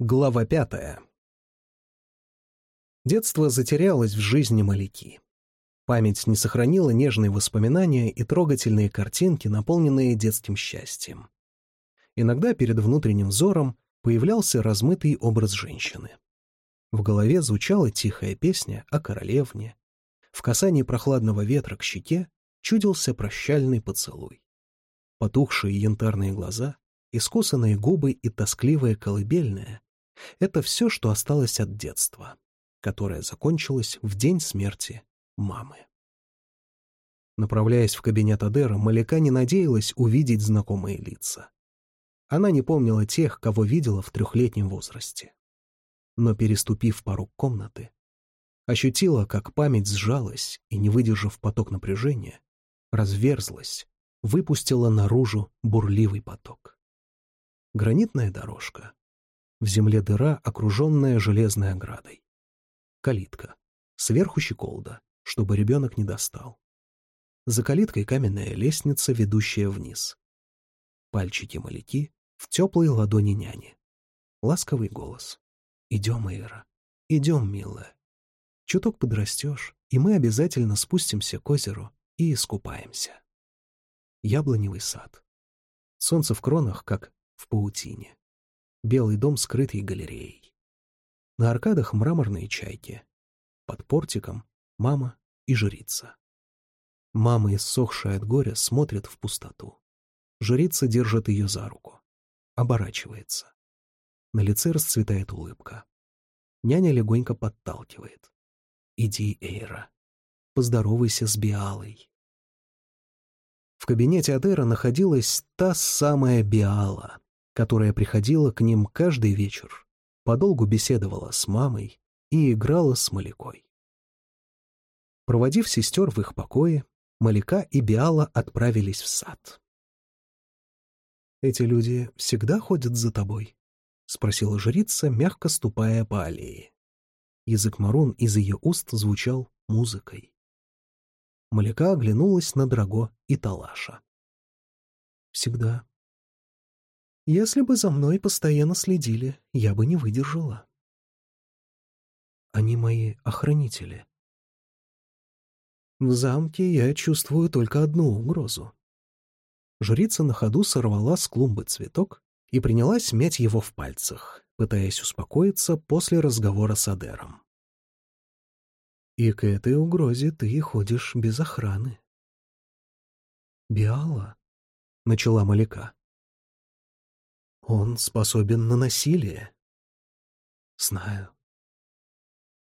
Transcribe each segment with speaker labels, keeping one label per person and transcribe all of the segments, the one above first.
Speaker 1: Глава пятая. Детство затерялось в жизни Маляки. Память не сохранила нежные воспоминания и трогательные картинки, наполненные детским счастьем. Иногда перед внутренним взором появлялся размытый образ женщины. В голове звучала тихая песня о королевне. В касании прохладного ветра к щеке чудился прощальный поцелуй. Потухшие янтарные глаза, искусанные губы и тоскливая колыбельная — это все, что осталось от детства, которое закончилось в день смерти мамы. Направляясь в кабинет Адера, Маляка не надеялась увидеть знакомые лица. Она не помнила тех, кого видела в трехлетнем возрасте. Но, переступив порог комнаты, ощутила, как память сжалась и, не выдержав поток напряжения, разверзлась, выпустила наружу бурливый поток. Гранитная дорожка. В земле дыра, окруженная железной оградой. Калитка. Сверху щеколда, чтобы ребенок не достал. За калиткой каменная лестница, ведущая вниз. Пальчики маляки в теплой ладони няни. Ласковый голос. «Идем, Эйра. Идем, милая. Чуток подрастешь, и мы обязательно спустимся к озеру и искупаемся». Яблоневый сад. Солнце в кронах, как в паутине. Белый дом, скрытый галереей. На аркадах мраморные чайки. Под портиком мама и жрица. Мама, иссохшая от горя, смотрит в пустоту. Жрица держит ее за руку. Оборачивается. На лице расцветает улыбка. Няня легонько подталкивает. «Иди, Эйра, поздоровайся с Биалой». В кабинете Адера находилась та самая Биала, которая приходила к ним каждый вечер, подолгу беседовала с мамой и играла с Малякой. Проводив сестер в их покое, Маляка и Биала отправились в сад. «Эти люди всегда ходят за тобой?» — спросила жрица, мягко ступая по аллее. Язык Марун из ее уст звучал музыкой. Маляка оглянулась на Драго и Талаша. «Всегда», если бы за мной постоянно следили, я бы не выдержала. Они мои охранители. В замке я чувствую только одну угрозу. Жрица на ходу сорвала с клумбы цветок и принялась мять его в пальцах, пытаясь успокоиться после разговора с Адером. И к этой угрозе ты ходишь без охраны. «Биала», — начала Маляка, он способен на насилие. Знаю.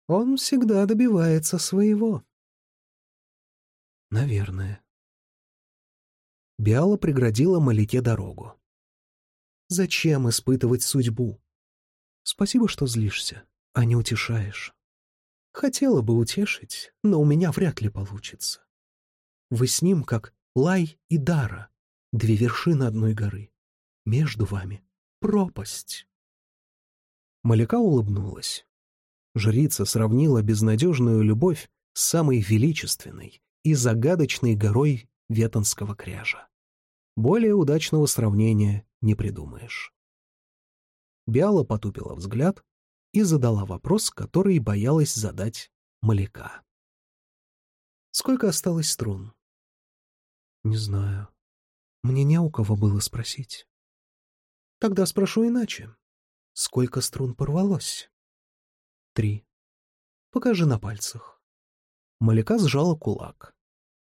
Speaker 1: Он всегда добивается своего. Наверное. Биала преградила Малике дорогу. Зачем испытывать судьбу? Спасибо, что злишься, а не утешаешь. Хотела бы утешить, но у меня вряд ли получится. Вы с ним как Лай и Дара, две вершины одной горы. Между вами пропасть. Маляка улыбнулась. Жрица сравнила безнадежную любовь с самой величественной и загадочной горой Ветонского кряжа. Более удачного сравнения не придумаешь. Биала потупила взгляд и задала вопрос, который боялась задать Маляка. «Сколько осталось струн?» «Не знаю. Мне не у кого было спросить». Тогда спрошу иначе. Сколько струн порвалось? Три. Покажи на пальцах. Маляка сжала кулак,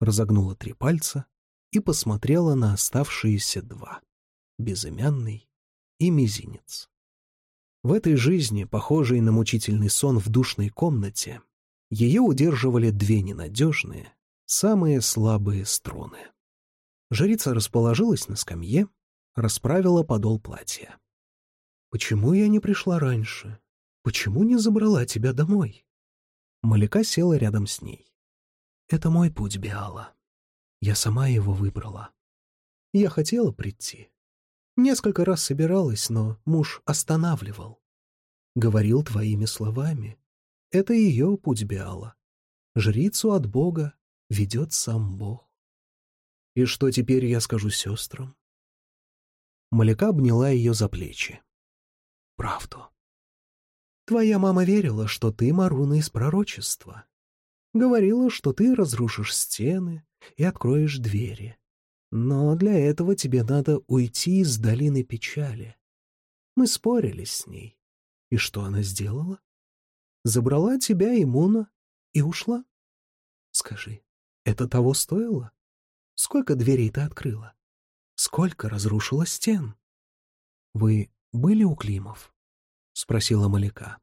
Speaker 1: разогнула три пальца и посмотрела на оставшиеся два — безымянный и мизинец. В этой жизни, похожей на мучительный сон в душной комнате, ее удерживали две ненадежные, самые слабые струны. Жрица расположилась на скамье, расправила подол платья. «Почему я не пришла раньше? Почему не забрала тебя домой?» Маляка села рядом с ней. «Это мой путь, Биала. Я сама его выбрала. Я хотела прийти. Несколько раз собиралась, но муж останавливал. Говорил твоими словами. Это ее путь, Биала. Жрицу от Бога ведет сам Бог. И что теперь я скажу сестрам? Маляка обняла ее за плечи. «Правду. Твоя мама верила, что ты Маруна из пророчества. Говорила, что ты разрушишь стены и откроешь двери. Но для этого тебе надо уйти из долины печали. Мы спорили с ней. И что она сделала? Забрала тебя и Муна и ушла. Скажи, это того стоило? Сколько дверей ты открыла? Сколько разрушила стен? Вы были у Климов? — спросила Маляка.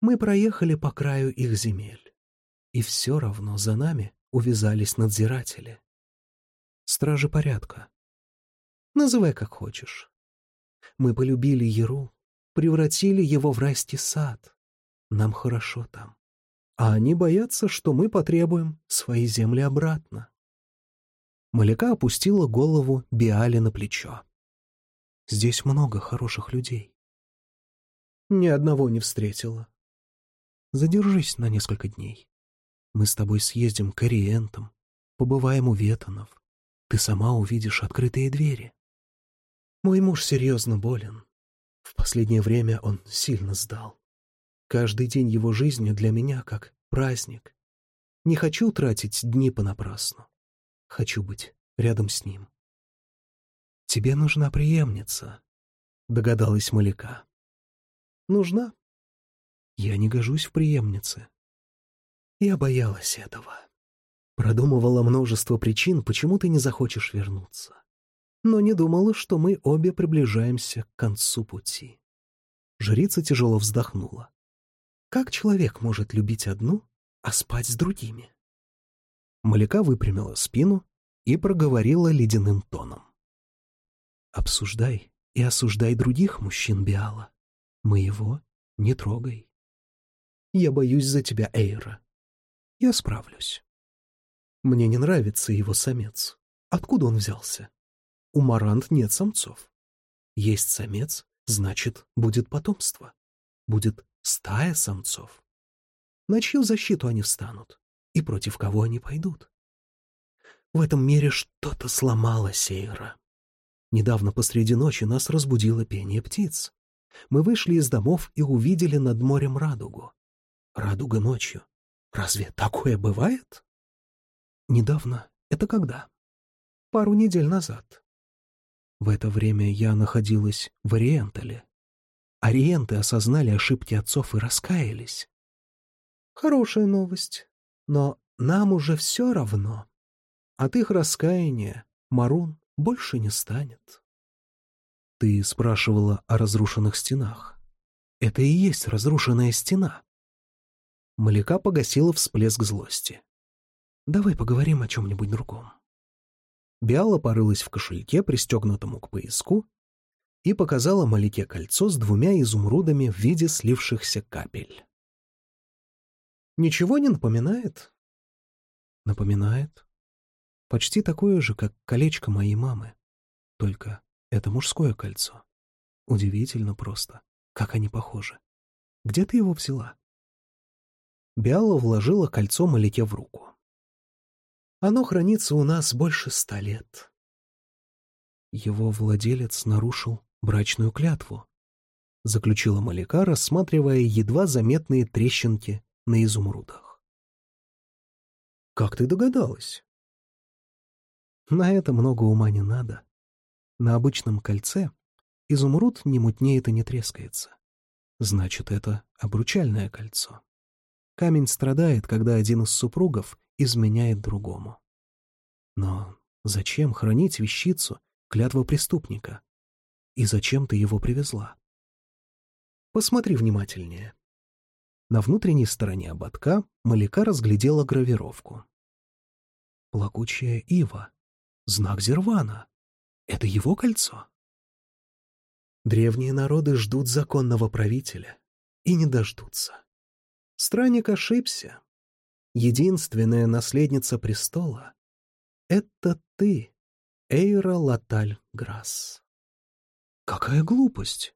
Speaker 1: Мы проехали по краю их земель, и все равно за нами увязались надзиратели. Стражи порядка. Называй как хочешь. Мы полюбили Яру, превратили его в райский сад. Нам хорошо там. А они боятся, что мы потребуем свои земли обратно. Маляка опустила голову Биали на плечо. Здесь много хороших людей. Ни одного не встретила. Задержись на несколько дней. Мы с тобой съездим к Ориентам, побываем у Ветонов, ты сама увидишь открытые двери. Мой муж серьезно болен. В последнее время он сильно сдал. Каждый день его жизни для меня как праздник. Не хочу тратить дни понапрасну. Хочу быть рядом с ним. «Тебе нужна преемница», — догадалась Маляка. «Нужна. Я не гожусь в преемнице. Я боялась этого». Продумывала множество причин, почему ты не захочешь вернуться. Но не думала, что мы обе приближаемся к концу пути. Жрица тяжело вздохнула. Как человек может любить одну, а спать с другими? Маляка выпрямила спину и проговорила ледяным тоном. «Обсуждай и осуждай других мужчин Биала. Моего не трогай. Я боюсь за тебя, Эйра. Я справлюсь». Мне не нравится его самец. Откуда он взялся? У марант нет самцов. Есть самец, значит, будет потомство. Будет стая самцов. На чью защиту они встанут? И против кого они пойдут? В этом мире что-то сломало Сейра. Недавно посреди ночи нас разбудило пение птиц. Мы вышли из домов и увидели над морем радугу. Радуга ночью. Разве такое бывает? Недавно? Это когда? Пару недель назад. В это время я находилась в Ориентале. Ориенты осознали ошибки отцов и раскаялись. Хорошая новость. Но нам уже все равно. От их раскаяния Марун больше не станет. Ты спрашивала о разрушенных стенах. Это и есть разрушенная стена. Маляка погасила всплеск злости. Давай поговорим о чем-нибудь другом. Биала порылась в кошельке, пристегнутому к пояску, и показала Малике кольцо с двумя изумрудами в виде слившихся капель. «Ничего не напоминает?» «Напоминает. Почти такое же, как колечко моей мамы. Только это мужское кольцо. Удивительно просто, как они похожи. Где ты его взяла?» Биала вложила кольцо Малике в руку. Оно хранится у нас больше ста лет. Его владелец нарушил брачную клятву, заключила Маляка, рассматривая едва заметные трещинки на изумрудах. «Как ты догадалась?» «На это много ума не надо. На обычном кольце изумруд не мутнеет и не трескается. Значит, это обручальное кольцо. Камень страдает, когда один из супругов изменяет другому. Но зачем хранить вещицу, клятва преступника? И зачем ты его привезла? Посмотри внимательнее. На внутренней стороне ободка Маляка разглядела гравировку. Плакучая ива. Знак Зервана. Это его кольцо? Древние народы ждут законного правителя и не дождутся. Странник ошибся, единственная наследница престола — это ты, Эйра Латаль Грасс. Какая глупость!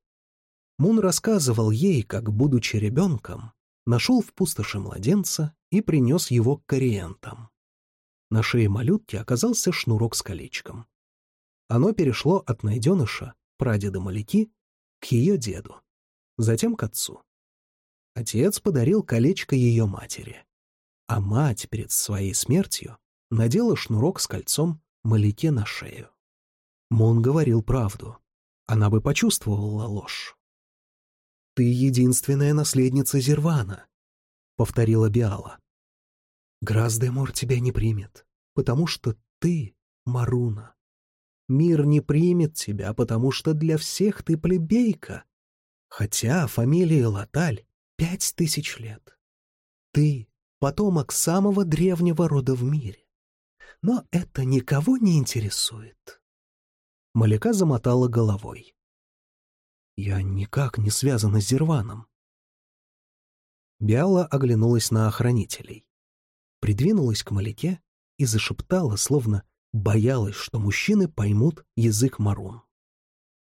Speaker 1: Мун рассказывал ей, как, будучи ребенком, нашел в пустоши младенца и принес его к кориентам. На шее малютки оказался шнурок с колечком. Оно перешло от найденыша, прадеда Маляки, к ее деду. затем к отцу. Отец подарил колечко ее матери, а мать перед своей смертью надела шнурок с кольцом Малике на шею. Мун говорил правду. Она бы почувствовала ложь. «Ты единственная наследница Зервана», — повторила Биала. «Граздемор тебя не примет, потому что ты Маруна. Мир не примет тебя, потому что для всех ты плебейка, хотя фамилия Латаль пять тысяч лет. Ты — потомок самого древнего рода в мире. Но это никого не интересует». Маляка замотала головой. «Я никак не связана с Зерваном». Биала оглянулась на охранителей, придвинулась к Маляке и зашептала, словно боялась, что мужчины поймут язык Марун.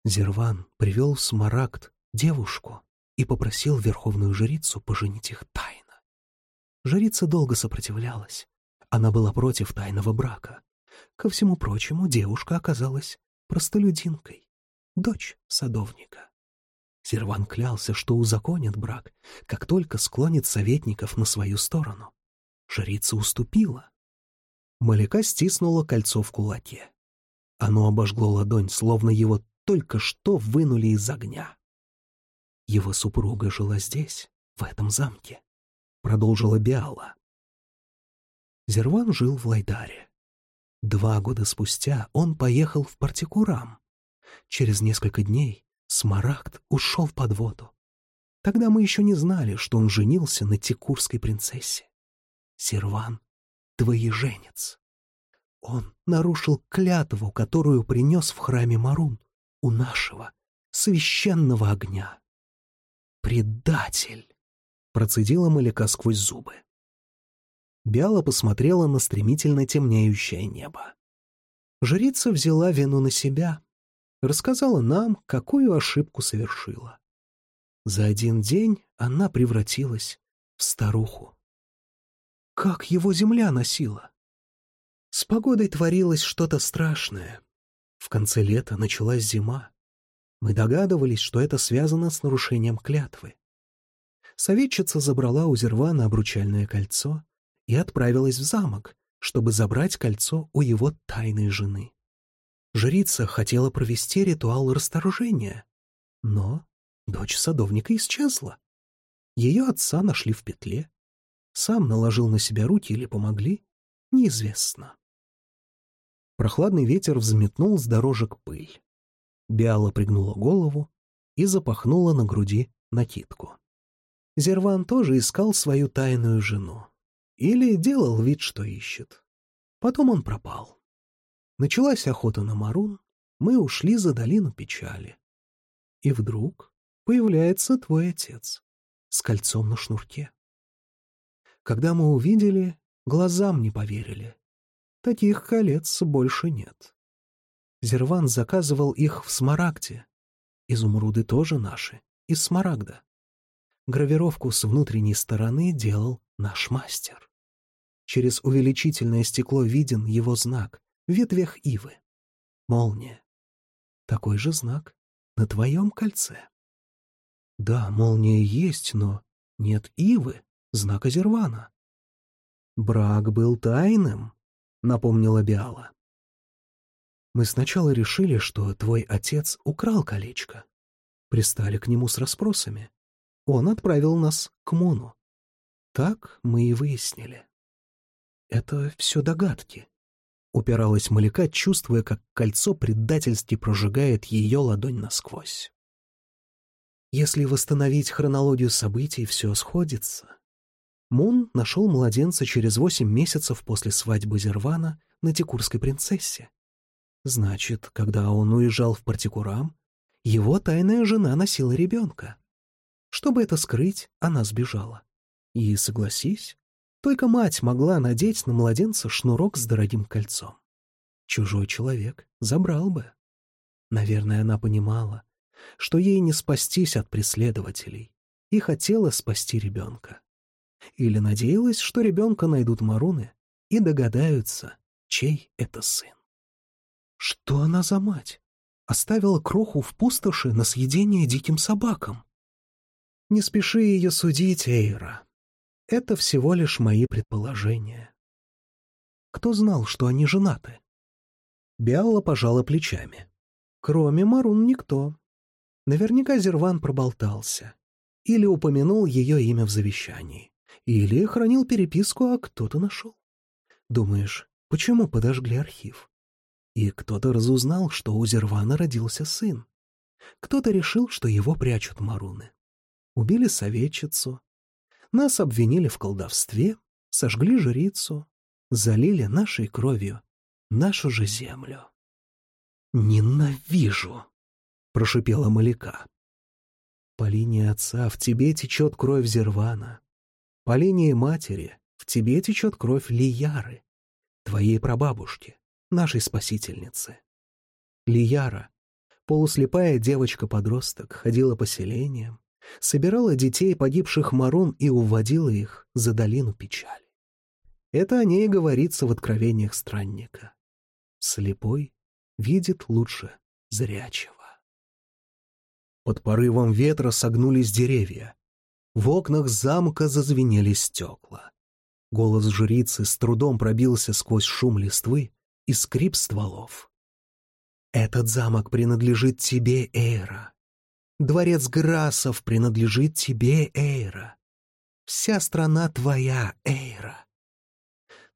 Speaker 1: Зерван привел в Смарагд девушку и попросил верховную жрицу поженить их тайно. Жрица долго сопротивлялась. Она была против тайного брака. Ко всему прочему, девушка оказалась простолюдинкой, дочь садовника. Серван клялся, что узаконит брак, как только склонит советников на свою сторону. Жрица уступила. Маляка стиснула кольцо в кулаке. Оно обожгло ладонь, словно его только что вынули из огня. Его супруга жила здесь, в этом замке, — продолжила Биала. Зерван жил в Лайдаре. Два года спустя он поехал в Партикурам. Через несколько дней Смарагд ушел под воду. Тогда мы еще не знали, что он женился на текурской принцессе. Серван — двоеженец. Он нарушил клятву, которую принес в храме Марун у нашего священного огня. «Предатель!» — процедила Маляка сквозь зубы. Бяла посмотрела на стремительно темнеющее небо. Жрица взяла вину на себя, рассказала нам, какую ошибку совершила. За один день она превратилась в старуху. Как его земля носила? С погодой творилось что-то страшное. В конце лета началась зима. Мы догадывались, что это связано с нарушением клятвы. Советчица забрала у Зервана обручальное кольцо и отправилась в замок, чтобы забрать кольцо у его тайной жены. Жрица хотела провести ритуал расторжения, но дочь садовника исчезла. Ее отца нашли в петле. Сам наложил на себя руки или помогли, неизвестно. Прохладный ветер взметнул с дорожек пыль. Биала пригнула голову и запахнула на груди накидку. Зерван тоже искал свою тайную жену. Или делал вид, что ищет. Потом он пропал. Началась охота на Марун, мы ушли за долину печали. И вдруг появляется твой отец с кольцом на шнурке. Когда мы увидели, глазам не поверили. Таких колец больше нет. Зерван заказывал их в Смарагде. Изумруды тоже наши, из Смарагда. Гравировку с внутренней стороны делал наш мастер. Через увеличительное стекло виден его знак ветвях ивы. Молния. Такой же знак на твоем кольце. Да, молния есть, но нет ивы, знака Зервана. Брак был тайным, напомнила Биала. Мы сначала решили, что твой отец украл колечко. Пристали к нему с расспросами. Он отправил нас к Муну. Так мы и выяснили. «Это все догадки», — упиралась Маляка, чувствуя, как кольцо предательски прожигает ее ладонь насквозь. Если восстановить хронологию событий, все сходится. Мун нашел младенца через восемь месяцев после свадьбы Зервана на Текурской принцессе. Значит, когда он уезжал в Партикурам, его тайная жена носила ребенка. Чтобы это скрыть, она сбежала. И, согласись, только мать могла надеть на младенца шнурок с дорогим кольцом. Чужой человек забрал бы. Наверное, она понимала, что ей не спастись от преследователей, и хотела спасти ребенка. Или надеялась, что ребенка найдут Маруны и догадаются, чей это сын. Что она за мать? Оставила кроху в пустоши на съедение диким собакам. Не спеши ее судить, Эйра. Это всего лишь мои предположения. Кто знал, что они женаты? Биалла пожала плечами. Кроме Марун никто. Наверняка Зерван проболтался. Или упомянул ее имя в завещании. Или хранил переписку, а кто-то нашел. Думаешь, почему подожгли архив? И кто-то разузнал, что у Зервана родился сын. Кто-то решил, что его прячут маруны. Убили советчицу. Нас обвинили в колдовстве, сожгли жрицу, залили нашей кровью нашу же землю. «Ненавижу!» — прошипела Маляка. «По линии отца в тебе течет кровь Зервана. По линии матери в тебе течет кровь Лияры, твоей прабабушки, нашей спасительницы. Лияра, полуслепая девочка-подросток, ходила по селениям, собирала детей погибших Марун и уводила их за долину печали. Это о ней говорится в откровениях странника. Слепой видит лучше зрячего. Под порывом ветра согнулись деревья. В окнах замка зазвенели стекла. Голос жрицы с трудом пробился сквозь шум листвы и скрип стволов. «Этот замок принадлежит тебе, Эйра. Дворец Грасов принадлежит тебе, Эйра. Вся страна твоя, Эйра.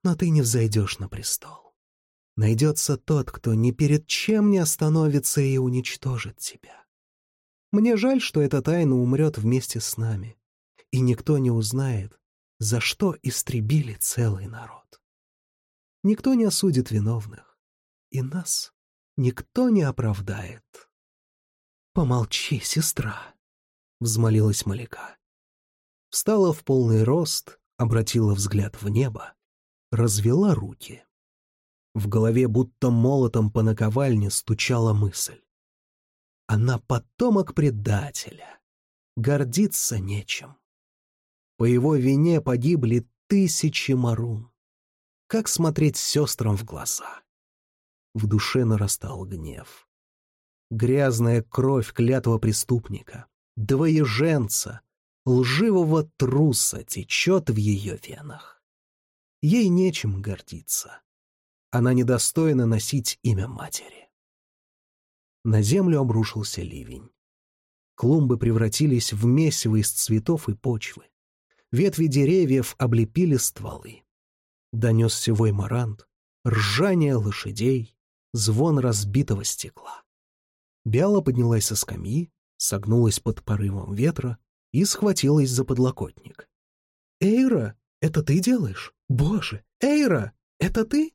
Speaker 1: Но ты не взойдешь на престол найдется тот, кто ни перед чем не остановится и уничтожит тебя. Мне жаль, что эта тайна умрет вместе с нами, и никто не узнает, за что истребили целый народ. Никто не осудит виновных, и нас никто не оправдает. «Помолчи, сестра», — взмолилась Маляка. Встала в полный рост, обратила взгляд в небо, развела руки. В голове будто молотом по наковальне стучала мысль. Она потомок предателя. Гордиться нечем. По его вине погибли тысячи марун. Как смотреть сестрам в глаза? В душе нарастал гнев. Грязная кровь клятого преступника, двоеженца, лживого труса течет в ее венах. Ей нечем гордиться. Она недостойна носить имя матери. На землю обрушился ливень. Клумбы превратились в месиво из цветов и почвы. Ветви деревьев облепили стволы. Донесся вой марант, ржание лошадей, звон разбитого стекла. Бяла поднялась со скамьи, согнулась под порывом ветра и схватилась за подлокотник. «Эйра, это ты делаешь? Боже, Эйра, это ты?»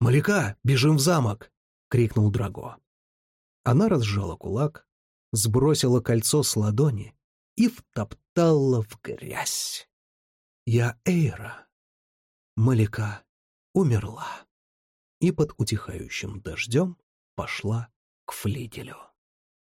Speaker 1: «Маляка, бежим в замок!» — крикнул Драго. Она разжала кулак, сбросила кольцо с ладони и втоптала в грязь. «Я Эйра». Маляка умерла и под утихающим дождем пошла к флигелю.